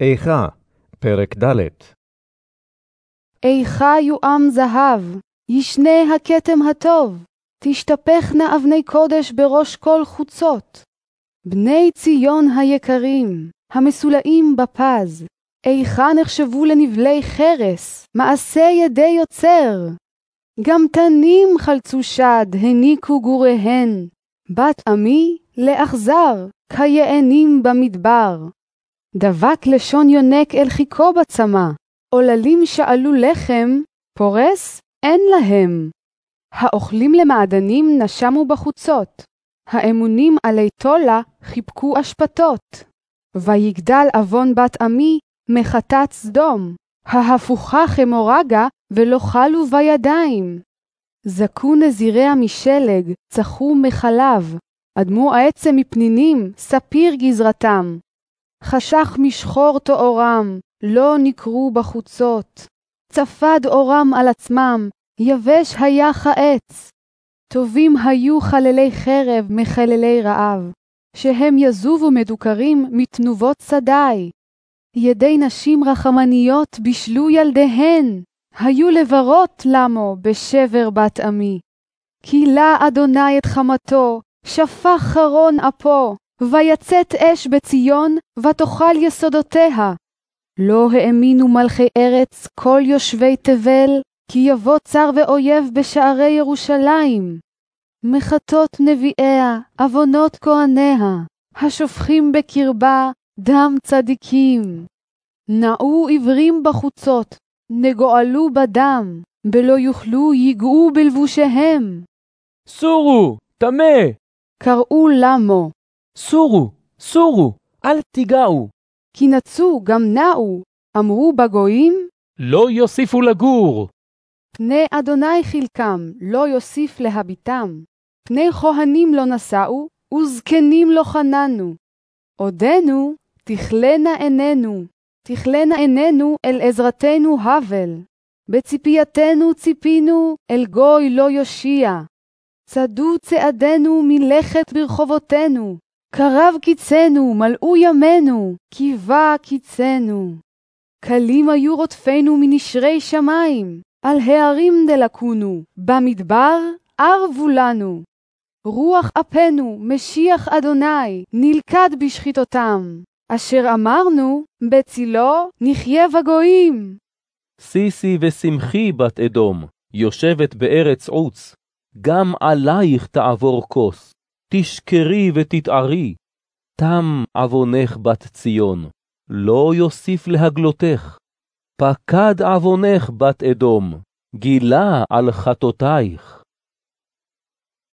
איכה, פרק ד' איכה יועם זהב, ישנה הכתם הטוב, תשתפכנה אבני קודש בראש כל חוצות. בני ציון היקרים, המסולאים בפז, איכה נחשבו לנבלי חרס, מעשה ידי יוצר. גם תנים חלצו שד, הניקו גוריהן, בת עמי לאכזר, כיענים במדבר. דבק לשון יונק אל חיכו בצמא, עוללים שאלו לחם, פורס אין להם. האוכלים למעדנים נשמו בחוצות, האמונים עלי תולה חיבקו אשפתות. ויגדל עוון בת עמי מחטאת סדום, ההפוכה חמורגה ולא חלו בידיים. זכו נזיריה משלג, צחו מחלב, אדמו העצם מפנינים, ספיר גזרתם. חשך משחור תוארם, לא נקרו בחוצות. צפד אורם על עצמם, יבש היה כעץ. טובים היו חללי חרב מחללי רעב, שהם יזובו מדוכרים מתנובות שדי. ידי נשים רחמניות בישלו ילדיהן, היו לברות למו בשבר בת עמי. כילה אדוני את חמתו, שפך חרון אפו, ויצאת אש בציון, ותאכל יסודותיה. לא האמינו מלכי ארץ כל יושבי תבל, כי יבוא צר ואויב בשערי ירושלים. מחטות נביאיה, עוונות כהניה, השופכים בקרבה דם צדיקים. נעו עברים בחוצות, נגועלו בדם, בלא יוכלו ייגעו בלבושיהם. סורו, טמא! קראו למו, סורו, סורו, אל תיגעו. כי נצו גם נעו, אמרו בגויים, לא יוסיפו לגור. פני אדוני חלקם, לא יוסיף להביטם. פני כהנים לא נשאו, וזקנים לא חננו. עודנו, תכלנה עינינו, תכלנה עינינו אל עזרתנו הבל. בציפייתנו ציפינו, אל גוי לא יושיע. צדו צעדינו מלכת ברחובותינו, קרב קיצנו, מלאו ימינו, בא קיצנו. קלים היו רודפינו מנשרי שמיים, על הערים דלקונו, במדבר ערבו לנו. רוח אפנו, משיח אדוני, נלכד בשחיתותם, אשר אמרנו, בצילו נחיה בגויים. שישי ושמחי בת אדום, יושבת בארץ עוץ, גם עלייך תעבור כוס, תשכרי ותתערי. תם עוונך בת ציון, לא יוסיף להגלותך. פקד עוונך בת אדום, גילה על חטאותייך.